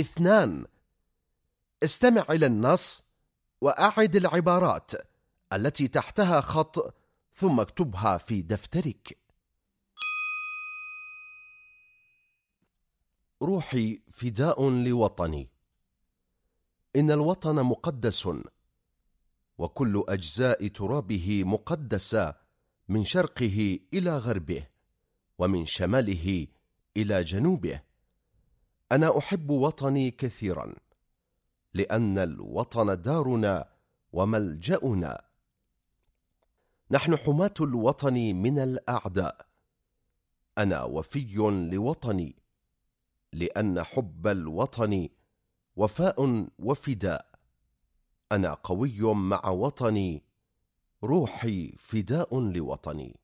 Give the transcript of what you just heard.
اثنان. استمع إلى النص وأعد العبارات التي تحتها خط ثم اكتبها في دفترك. روحي فداء لوطني. إن الوطن مقدس وكل أجزاء ترابه مقدسة من شرقه إلى غربه ومن شماله إلى جنوبه. أنا أحب وطني كثيرا لأن الوطن دارنا وملجأنا. نحن حماة الوطن من الأعداء. أنا وفي لوطني لأن حب الوطن وفاء وفداء. أنا قوي مع وطني روحي فداء لوطني.